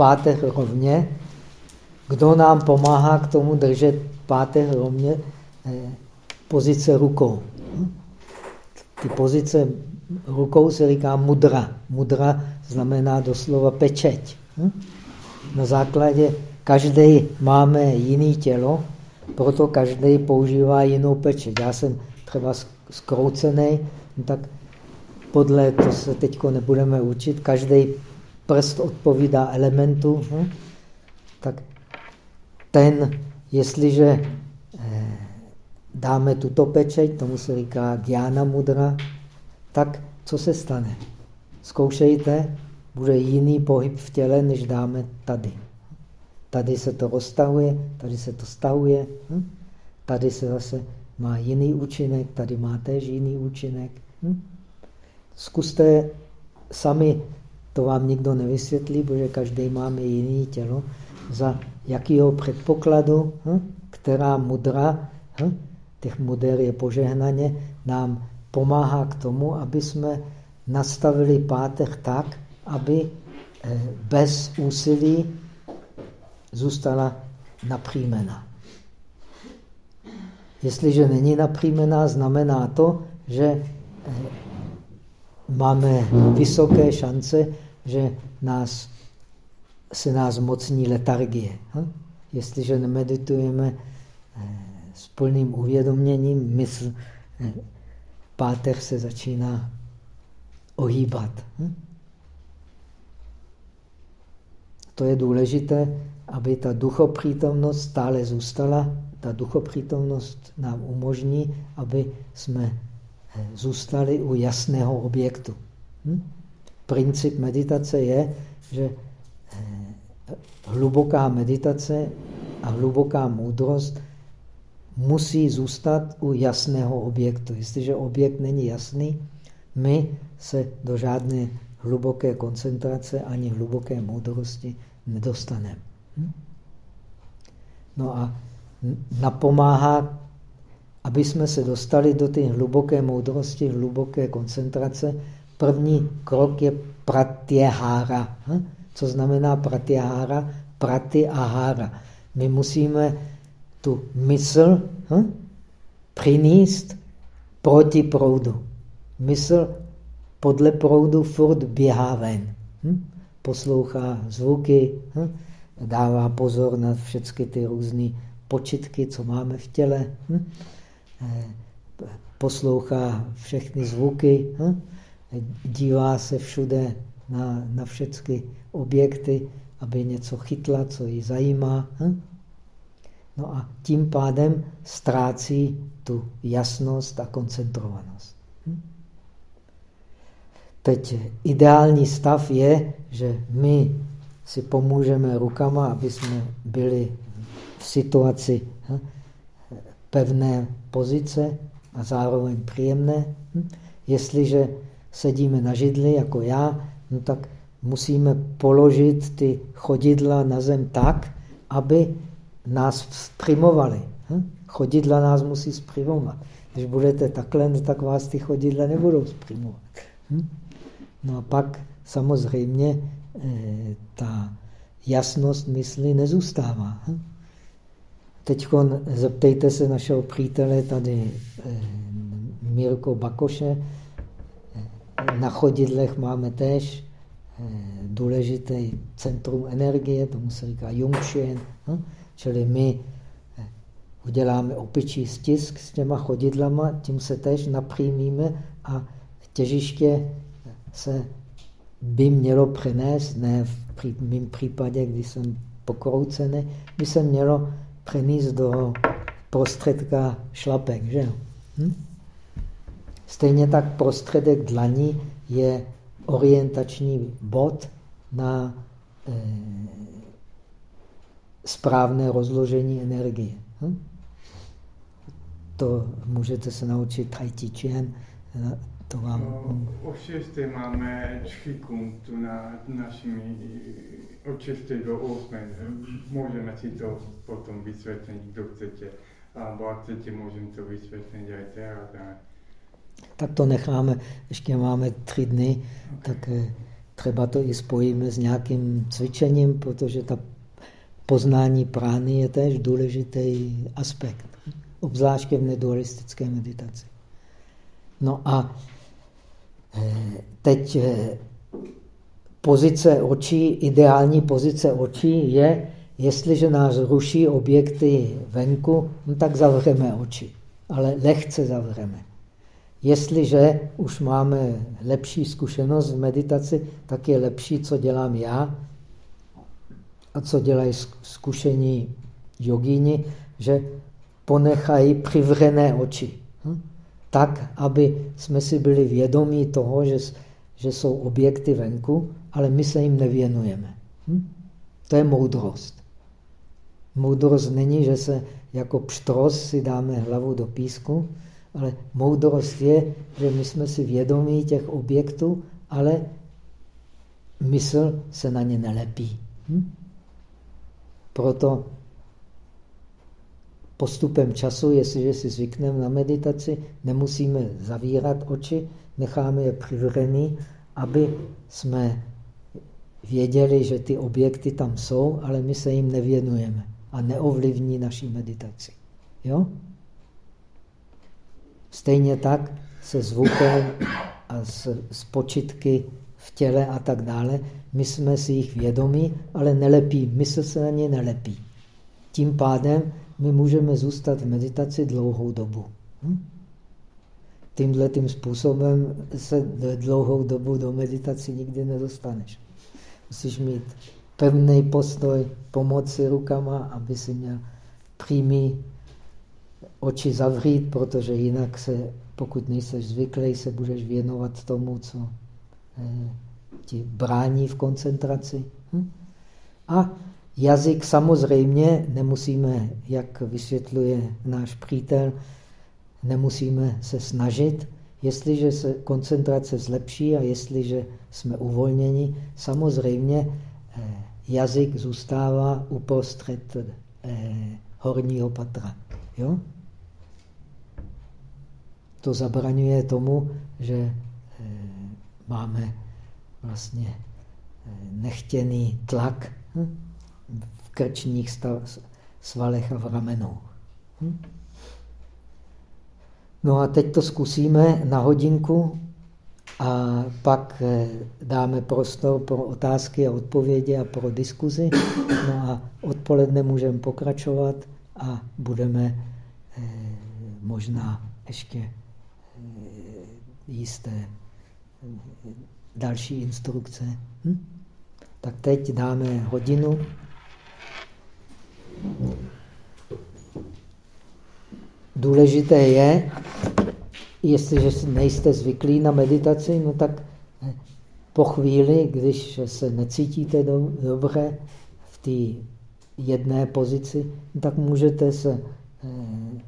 pátech rovně. Kdo nám pomáhá k tomu držet pátech rovně? Eh, pozice rukou. Hm? Ty pozice rukou se říká mudra. Mudra znamená doslova pečeť. Hm? Na základě každý máme jiný tělo, proto každý používá jinou pečeť. Já jsem třeba skroucený, no tak podle, to se teď nebudeme učit, každý prst odpovídá elementu, hm? tak ten, jestliže eh, dáme tuto pečeť, tomu se říká Gyana mudra, tak co se stane? Zkoušejte, bude jiný pohyb v těle, než dáme tady. Tady se to roztahuje, tady se to stahuje, hm? tady se zase má jiný účinek, tady má též jiný účinek. Hm? Zkuste sami, to vám nikdo nevysvětlí, protože každý máme jiný tělo, za jakého předpokladu, hm? která mudra, hm? těch muder je požehnaně, nám pomáhá k tomu, aby jsme nastavili páteř tak, aby eh, bez úsilí zůstala napřímená. Jestliže není napřímená, znamená to, že eh, máme vysoké šance, že nás, se nás mocní letargie. Hm? Jestliže nemeditujeme eh, s plným uvědoměním, mysl, eh, páter se začíná ohýbat. Hm? To je důležité, aby ta duchopřítomnost stále zůstala. Ta duchopřítomnost nám umožní, aby jsme zůstali u jasného objektu. Hm? Princip meditace je, že eh, hluboká meditace a hluboká moudrost musí zůstat u jasného objektu. Jestliže objekt není jasný, my se do žádné hluboké koncentrace ani hluboké moudrosti nedostaneme. Hm? No a napomáhá, aby jsme se dostali do té hluboké moudrosti, hluboké koncentrace. První krok je pratyahara. Hm? Co znamená pratyahara? Pratyahara. My musíme tu mysl hm? přinést proti proudu. Mysl podle proudu furt běhá ven. Hm? Poslouchá zvuky, dává pozor na všechny ty různé počitky, co máme v těle? Eh, poslouchá všechny zvuky, hm? dívá se všude na, na všechny objekty, aby něco chytla, co ji zajímá. Hm? No a tím pádem ztrácí tu jasnost a koncentrovanost. Hm? Teď ideální stav je, že my si pomůžeme rukama, aby jsme byli v situaci pevné pozice a zároveň příjemné. Hm? Jestliže sedíme na židli, jako já, no tak musíme položit ty chodidla na zem tak, aby nás sprimovali. Hm? Chodidla nás musí sprimovat. Když budete takhle, no tak vás ty chodidla nebudou sprimovat. No a pak samozřejmě Eh, ta jasnost mysli nezůstává. Teď zeptejte se našeho přítele tady eh, Mirko Bakoše. Eh, na chodidlech máme též důležitý centrum energie, tomu se říká Jungšen. Hm? Čili my uděláme opičí stisk s těma chodidlama, tím se též napřímíme a těžiště se by mělo přenést, ne v mém případě, když jsem pokroucený, by se mělo přenést do prostředka šlapek. Že? Hm? Stejně tak prostředek dlaní je orientační bod na eh, správné rozložení energie. Hm? To můžete se naučit Tai Chi Chuan, to vám... No, o šesté máme tu na našimi od do 8. Můžeme si to potom vysvětlit, kdo chcete. Alebo ak chcete, můžeme to vysvětlit i teraz. Tak to necháme, ještě máme tři dny, tak eh, třeba to i spojíme s nějakým cvičením, protože ta poznání prány je též důležitý aspekt, obzvláště v nedualistické meditaci. No a eh, teď eh, pozice očí, ideální pozice očí je, jestliže nás ruší objekty venku, no tak zavřeme oči, ale lehce zavřeme. Jestliže už máme lepší zkušenost v meditaci, tak je lepší, co dělám já a co dělají zkušení jogíni, že ponechají přivřené oči. Hm? Tak, aby jsme si byli vědomí toho, že, že jsou objekty venku, ale my se jim nevěnujeme. Hm? To je moudrost. Moudrost není, že se jako pštros si dáme hlavu do písku, ale moudrost je, že my jsme si vědomí těch objektů, ale mysl se na ně nelepí. Hm? Proto postupem času, jestliže si zvykneme na meditaci, nemusíme zavírat oči, necháme je přivřený, aby jsme věděli, že ty objekty tam jsou, ale my se jim nevěnujeme a neovlivní naší meditaci. Jo? Stejně tak se zvukem a s, s počitky v těle a tak dále. My jsme si jich vědomí, ale nelepí. Mysl se na ně nelepí. Tím pádem my můžeme zůstat v meditaci dlouhou dobu. Hm? Tímhle tím způsobem se dlouhou dobu do meditaci nikdy nedostaneš. Musíš mít pevný postoj, pomoci rukama, aby si měl přímý oči zavřít, protože jinak se, pokud nejseš zvyklý, se budeš věnovat tomu, co eh, ti brání v koncentraci. Hm? A jazyk samozřejmě nemusíme, jak vysvětluje náš přítel, nemusíme se snažit. Jestliže se koncentrace zlepší a jestliže jsme uvolněni, samozřejmě eh, jazyk zůstává uprostřed eh, horního patra. Jo? To zabraňuje tomu, že eh, máme vlastně nechtěný tlak hm, v krčních svalech a v ramenou. Hm? No a teď to zkusíme na hodinku a pak eh, dáme prostor pro otázky a odpovědi a pro diskuzi. No a odpoledne můžeme pokračovat a budeme eh, možná ještě eh, jisté další instrukce. Hm? Tak teď dáme hodinu. Důležité je, jestliže nejste zvyklí na meditaci, no tak po chvíli, když se necítíte do, dobře v té jedné pozici, tak můžete se, eh,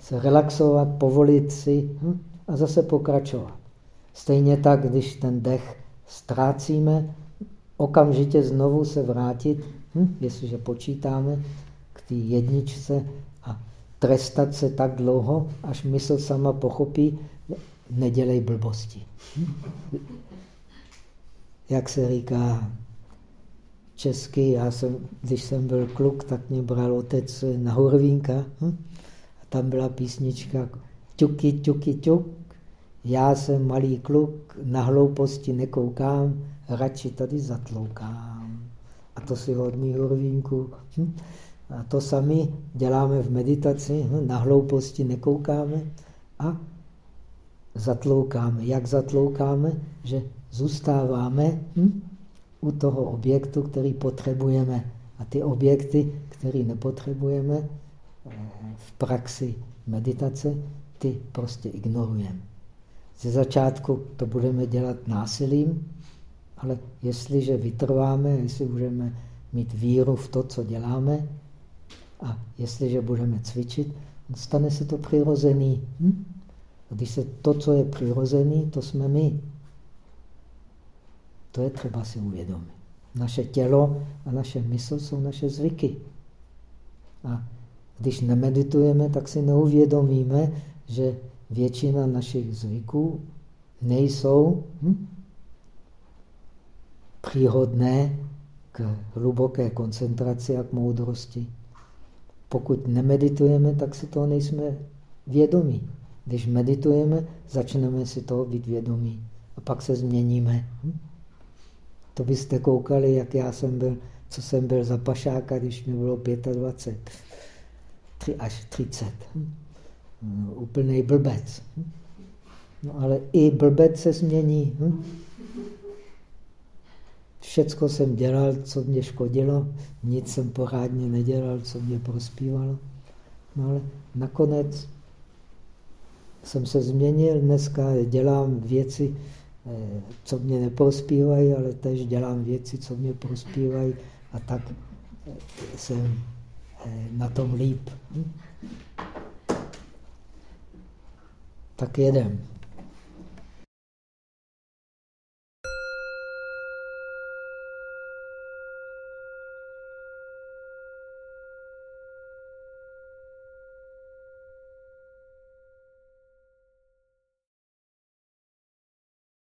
se relaxovat, povolit si hm, a zase pokračovat. Stejně tak, když ten dech ztrácíme, okamžitě znovu se vrátit, hm, jestliže počítáme, k té jedničce trestat se tak dlouho, až mysl sama pochopí, nedělej blbosti. Jak se říká česky, já jsem, když jsem byl kluk, tak mě bral otec na Horvínka. Hm? A tam byla písnička Ťuky, ťuky, ťuk. Já jsem malý kluk, na hlouposti nekoukám, radši tady zatloukám. A to si od mých Horvínku. Hm? A to sami děláme v meditaci, hm, na hlouposti nekoukáme a zatloukáme. Jak zatloukáme? Že zůstáváme hm, u toho objektu, který potřebujeme. A ty objekty, které nepotřebujeme eh, v praxi meditace, ty prostě ignorujeme. Ze začátku to budeme dělat násilím, ale jestliže vytrváme, jestli budeme mít víru v to, co děláme, a jestliže budeme cvičit, stane se to přirozený. Hm? A když se to, co je přirozený, to jsme my. To je třeba si uvědomit. Naše tělo a naše mysl jsou naše zvyky. A když nemeditujeme, tak si neuvědomíme, že většina našich zvyků nejsou hm? příhodné k hluboké koncentraci a k moudrosti. Pokud nemeditujeme, tak si toho nejsme vědomí. Když meditujeme, začneme si toho být vědomí. A pak se změníme. Hm? To byste koukali, jak já jsem byl, co jsem byl za pašáka, když mi bylo 25, 3 až 30. Hm? Úplný blbec. Hm? No ale i blbec se změní. Hm? Všecko jsem dělal, co mě škodilo, nic jsem pořádně nedělal, co mě prospívalo. No ale nakonec jsem se změnil, dneska dělám věci, eh, co mě neprospívají, ale tež dělám věci, co mě prospívají a tak eh, jsem eh, na tom líp. Tak jedem.